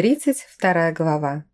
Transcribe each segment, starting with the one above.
32 глава.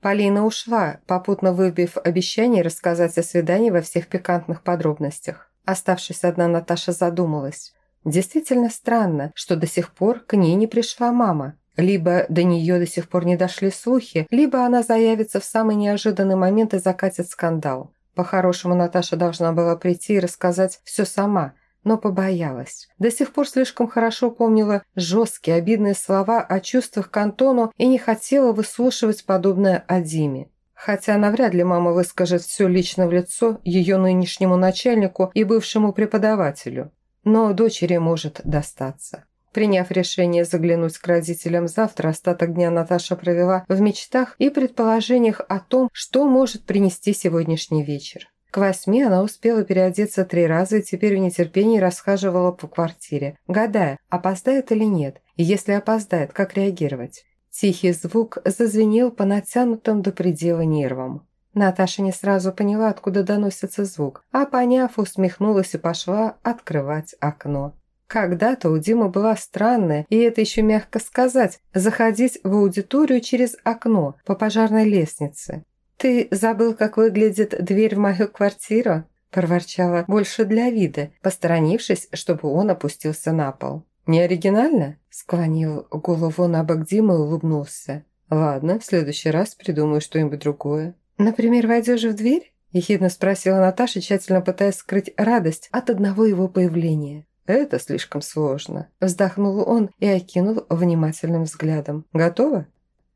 Полина ушла, попутно выбив обещание рассказать о свидании во всех пикантных подробностях. Оставшись одна, Наташа задумалась. Действительно странно, что до сих пор к ней не пришла мама. Либо до нее до сих пор не дошли слухи, либо она заявится в самый неожиданный момент и закатит скандал. По-хорошему, Наташа должна была прийти и рассказать все сама, но побоялась. До сих пор слишком хорошо помнила жесткие, обидные слова о чувствах к Антону и не хотела выслушивать подобное о Диме. Хотя навряд ли мама выскажет все лично в лицо ее нынешнему начальнику и бывшему преподавателю. Но дочери может достаться. Приняв решение заглянуть к родителям завтра, остаток дня Наташа провела в мечтах и предположениях о том, что может принести сегодняшний вечер. К восьми она успела переодеться три раза и теперь в нетерпении расхаживала по квартире, гадая, опоздает или нет, и если опоздает, как реагировать. Тихий звук зазвенел по натянутым до предела нервам. Наташа не сразу поняла, откуда доносится звук, а поняв, усмехнулась и пошла открывать окно. Когда-то у Димы была странная, и это еще мягко сказать, заходить в аудиторию через окно по пожарной лестнице. «Ты забыл, как выглядит дверь в мою квартиру?» – проворчала больше для вида, посторонившись, чтобы он опустился на пол. «Не оригинально?» – склонил голову на бок Дима и улыбнулся. «Ладно, в следующий раз придумаю что-нибудь другое». «Например, войдешь в дверь?» – ехидно спросила Наташа, тщательно пытаясь скрыть радость от одного его появления. «Это слишком сложно», – вздохнул он и окинул внимательным взглядом. «Готово?»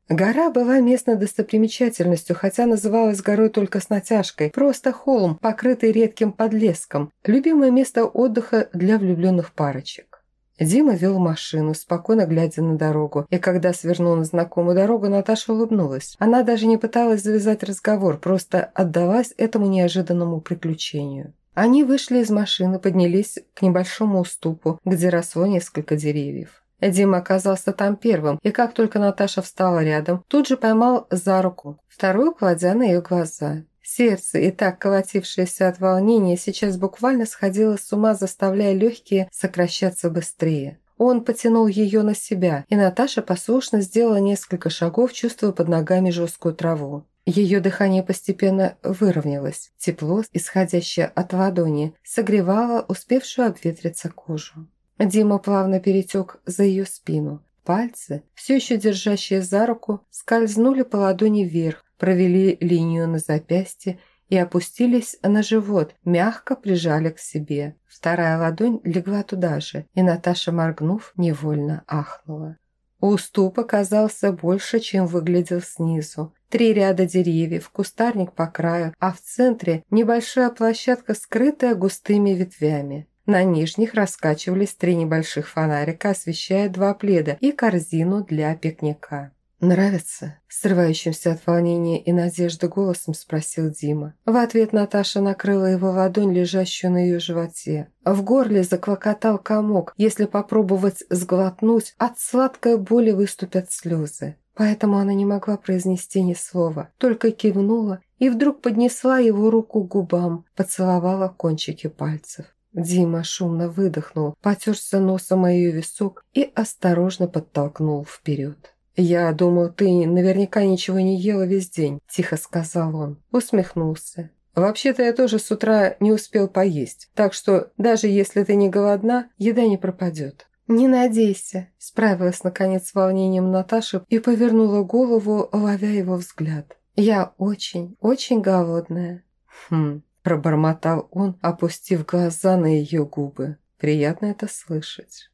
Гора была местной достопримечательностью, хотя называлась горой только с натяжкой. Просто холм, покрытый редким подлеском. Любимое место отдыха для влюбленных парочек. Дима вел машину, спокойно глядя на дорогу, и когда свернул на знакомую дорогу, Наташа улыбнулась. Она даже не пыталась завязать разговор, просто отдалась этому неожиданному приключению. Они вышли из машины, поднялись к небольшому уступу, где росло несколько деревьев. Дима оказался там первым, и как только Наташа встала рядом, тут же поймал за руку, вторую кладя на ее глаза. Сердце, и так колотившееся от волнения, сейчас буквально сходило с ума, заставляя легкие сокращаться быстрее. Он потянул ее на себя, и Наташа послушно сделала несколько шагов, чувствуя под ногами жесткую траву. Ее дыхание постепенно выровнялось. Тепло, исходящее от ладони, согревало успевшую обветриться кожу. Дима плавно перетек за ее спину. Пальцы, все еще держащие за руку, скользнули по ладони вверх, провели линию на запястье и опустились на живот, мягко прижали к себе. Вторая ладонь легла туда же, и Наташа, моргнув, невольно ахнула. Уступ оказался больше, чем выглядел снизу. Три ряда деревьев, кустарник по краю, а в центре небольшая площадка, скрытая густыми ветвями. На нижних раскачивались три небольших фонарика, освещая два пледа и корзину для пикника. «Нравится?» – срывающимся от волнения и надежды голосом спросил Дима. В ответ Наташа накрыла его ладонь, лежащую на ее животе. В горле заклокотал комок. Если попробовать сглотнуть, от сладкой боли выступят слезы. Поэтому она не могла произнести ни слова, только кивнула и вдруг поднесла его руку к губам, поцеловала кончики пальцев. Дима шумно выдохнул, потерся носом о ее висок и осторожно подтолкнул вперед. «Я думал, ты наверняка ничего не ела весь день», – тихо сказал он. Усмехнулся. «Вообще-то я тоже с утра не успел поесть, так что даже если ты не голодна, еда не пропадет». «Не надейся», – справилась наконец с волнением Наташа и повернула голову, ловя его взгляд. «Я очень, очень голодная». «Хм, Пробормотал он, опустив глаза на ее губы. Приятно это слышать.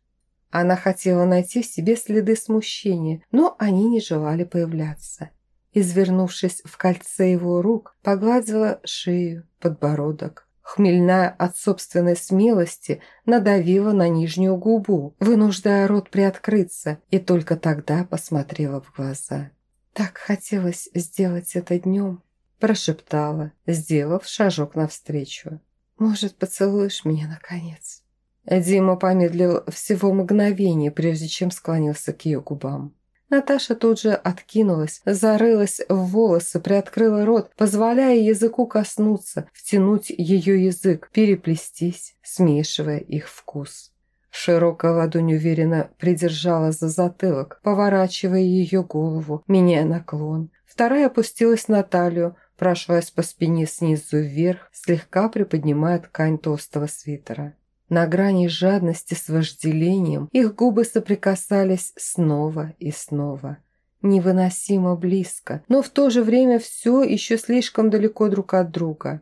Она хотела найти в себе следы смущения, но они не желали появляться. Извернувшись в кольце его рук, погладила шею, подбородок. Хмельная от собственной смелости надавила на нижнюю губу, вынуждая рот приоткрыться, и только тогда посмотрела в глаза. Так хотелось сделать это днем, прошептала, сделав шажок навстречу. «Может, поцелуешь меня, наконец?» Дима помедлил всего мгновение, прежде чем склонился к ее губам. Наташа тут же откинулась, зарылась в волосы, приоткрыла рот, позволяя языку коснуться, втянуть ее язык, переплестись, смешивая их вкус. Широкая ладонь уверенно придержала за затылок, поворачивая ее голову, меняя наклон. Вторая опустилась на талию, прошлась по спине снизу вверх, слегка приподнимая ткань толстого свитера. На грани жадности с вожделением их губы соприкасались снова и снова. Невыносимо близко, но в то же время все еще слишком далеко друг от друга.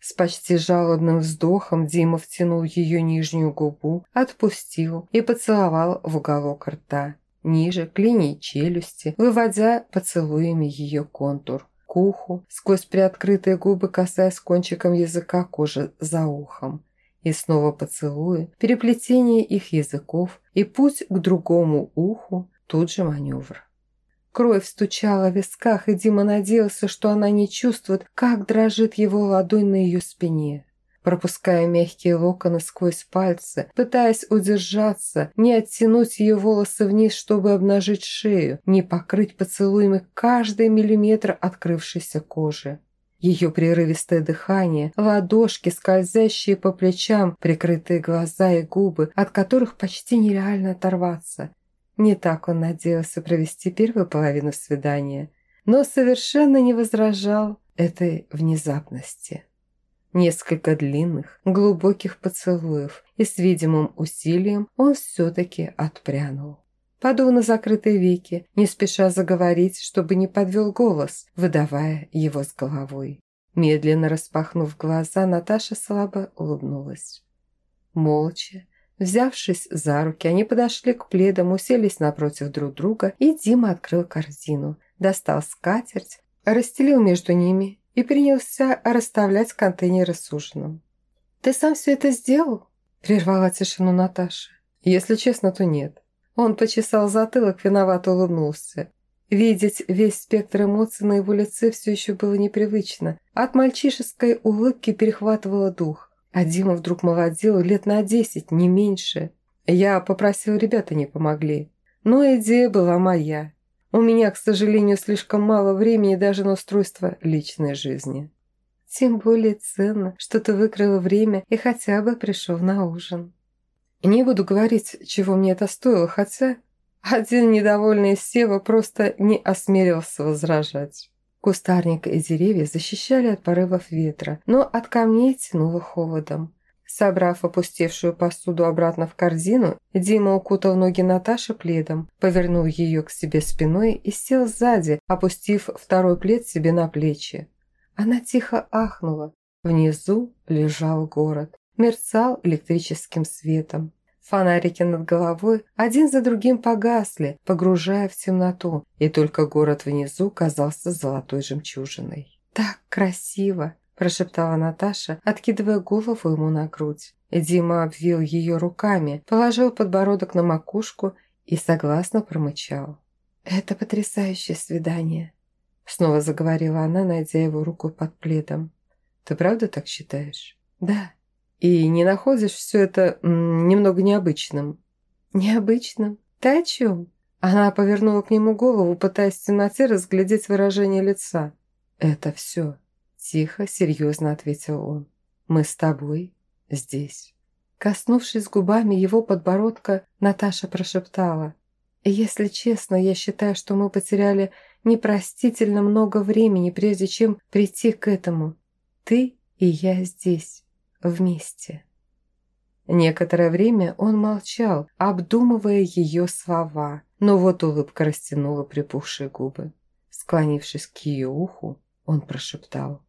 С почти жалобным вздохом Дима втянул ее нижнюю губу, отпустил и поцеловал в уголок рта. Ниже, к линии челюсти, выводя поцелуями ее контур. К уху, сквозь приоткрытые губы касаясь кончиком языка кожи за ухом и снова поцелуи, переплетение их языков и путь к другому уху, тут же маневр. Кровь стучала в висках, и Дима надеялся, что она не чувствует, как дрожит его ладонь на ее спине. Пропуская мягкие локоны сквозь пальцы, пытаясь удержаться, не оттянуть ее волосы вниз, чтобы обнажить шею, не покрыть поцелуями каждый миллиметр открывшейся кожи. Ее прерывистое дыхание, ладошки, скользящие по плечам, прикрытые глаза и губы, от которых почти нереально оторваться. Не так он надеялся провести первую половину свидания, но совершенно не возражал этой внезапности. Несколько длинных, глубоких поцелуев, и с видимым усилием он все-таки отпрянул. Подул на закрытые веки, не спеша заговорить, чтобы не подвел голос, выдавая его с головой. Медленно распахнув глаза, Наташа слабо улыбнулась. Молча, взявшись за руки, они подошли к пледам, уселись напротив друг друга, и Дима открыл корзину, достал скатерть, расстелил между ними и принялся расставлять контейнеры с ужином. «Ты сам все это сделал?» – прервала тишину Наташа. «Если честно, то нет. Он почесал затылок, виновато улыбнулся. Видеть весь спектр эмоций на его лице все еще было непривычно. От мальчишеской улыбки перехватывало дух. А Дима вдруг молодел лет на десять, не меньше. Я попросил, ребята не помогли. Но идея была моя. У меня, к сожалению, слишком мало времени даже на устройство личной жизни. Тем более ценно, что ты выкрыл время и хотя бы пришел на ужин. Не буду говорить, чего мне это стоило, хотя один недовольный Сева просто не осмелился возражать. Кустарник и деревья защищали от порывов ветра, но от камней тянуло холодом. Собрав опустевшую посуду обратно в корзину, Дима укутал ноги Наташи пледом, повернул ее к себе спиной и сел сзади, опустив второй плед себе на плечи. Она тихо ахнула. Внизу лежал город мерцал электрическим светом. Фонарики над головой один за другим погасли, погружая в темноту, и только город внизу казался золотой жемчужиной. «Так красиво!» – прошептала Наташа, откидывая голову ему на грудь. Дима обвил ее руками, положил подбородок на макушку и согласно промычал. «Это потрясающее свидание!» Снова заговорила она, найдя его руку под пледом. «Ты правда так считаешь?» «Да», и не находишь все это немного необычным?» «Необычным? Ты о чем?» Она повернула к нему голову, пытаясь в темноте разглядеть выражение лица. «Это все», – тихо, серьезно ответил он. «Мы с тобой здесь». Коснувшись губами его подбородка, Наташа прошептала. «Если честно, я считаю, что мы потеряли непростительно много времени, прежде чем прийти к этому. Ты и я здесь» вместе. Некоторое время он молчал, обдумывая ее слова, но вот улыбка растянула припухшие губы. Склонившись к ее уху, он прошептал.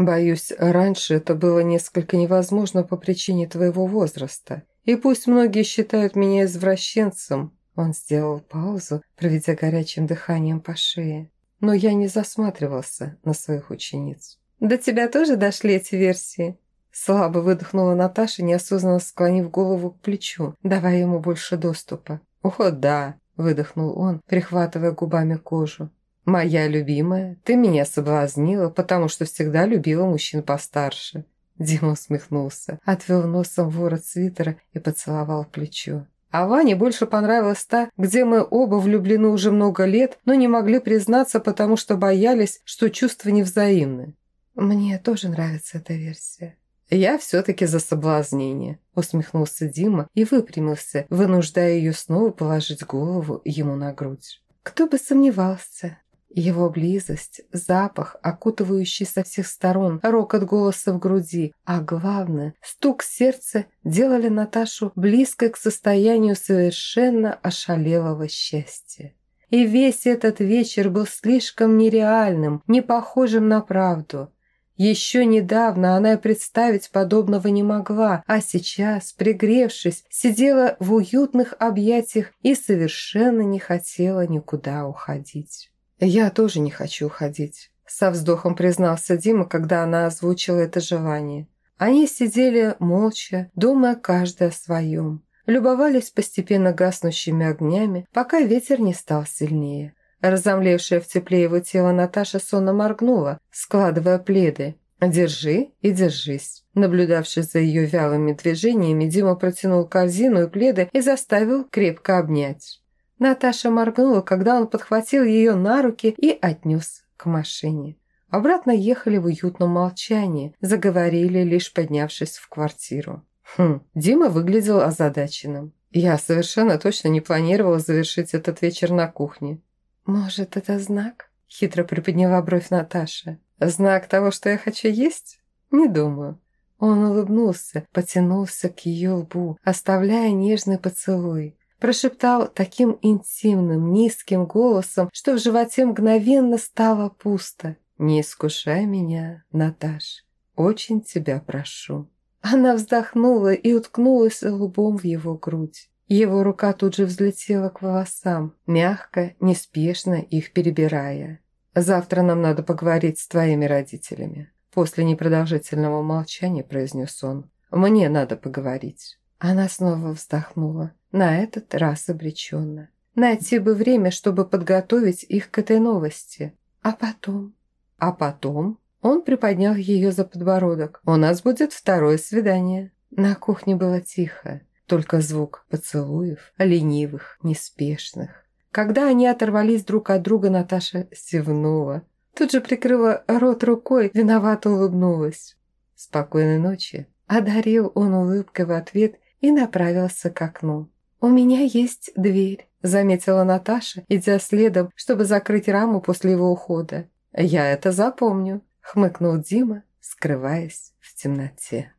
«Боюсь, раньше это было несколько невозможно по причине твоего возраста. И пусть многие считают меня извращенцем, он сделал паузу, проведя горячим дыханием по шее. Но я не засматривался на своих учениц. «До тебя тоже дошли эти версии?» Слабо выдохнула Наташа, неосознанно склонив голову к плечу, давая ему больше доступа. «О, да!» – выдохнул он, прихватывая губами кожу. «Моя любимая, ты меня соблазнила, потому что всегда любила мужчин постарше». Дима усмехнулся, отвел носом ворот свитера и поцеловал плечо. А Ване больше понравилась та, где мы оба влюблены уже много лет, но не могли признаться, потому что боялись, что чувства невзаимны. «Мне тоже нравится эта версия», «Я все-таки за соблазнение», – усмехнулся Дима и выпрямился, вынуждая ее снова положить голову ему на грудь. «Кто бы сомневался?» Его близость, запах, окутывающий со всех сторон, рокот голоса в груди, а главное, стук сердца делали Наташу близкой к состоянию совершенно ошалелого счастья. И весь этот вечер был слишком нереальным, не похожим на правду. Еще недавно она и представить подобного не могла, а сейчас, пригревшись, сидела в уютных объятиях и совершенно не хотела никуда уходить. «Я тоже не хочу уходить», – со вздохом признался Дима, когда она озвучила это желание. Они сидели молча, думая каждый о своем. Любовались постепенно гаснущими огнями, пока ветер не стал сильнее. Разомлевшая в тепле его тела Наташа сонно моргнула, складывая пледы. «Держи и держись». Наблюдавший за ее вялыми движениями, Дима протянул корзину и пледы и заставил крепко обнять. Наташа моргнула, когда он подхватил ее на руки и отнес к машине. Обратно ехали в уютном молчании, заговорили, лишь поднявшись в квартиру. Хм, Дима выглядел озадаченным. Я совершенно точно не планировала завершить этот вечер на кухне. «Может, это знак?» – хитро приподняла бровь Наташа. «Знак того, что я хочу есть? Не думаю». Он улыбнулся, потянулся к ее лбу, оставляя нежный поцелуй. Прошептал таким интимным, низким голосом, что в животе мгновенно стало пусто. «Не искушай меня, Наташ, очень тебя прошу». Она вздохнула и уткнулась лбом в его грудь. Его рука тут же взлетела к волосам, мягко, неспешно их перебирая. «Завтра нам надо поговорить с твоими родителями», после непродолжительного молчания произнес он. «Мне надо поговорить». Она снова вздохнула на этот раз обреченно. Найти бы время, чтобы подготовить их к этой новости. А потом? А потом он приподнял ее за подбородок. «У нас будет второе свидание». На кухне было тихо, только звук поцелуев, ленивых, неспешных. Когда они оторвались друг от друга, Наташа зевнула. Тут же прикрыла рот рукой, виновато улыбнулась. «Спокойной ночи», – одарил он улыбкой в ответ и направился к окну. «У меня есть дверь», – заметила Наташа, идя следом, чтобы закрыть раму после его ухода. «Я это запомню», – хмыкнул Дима, скрываясь в темноте.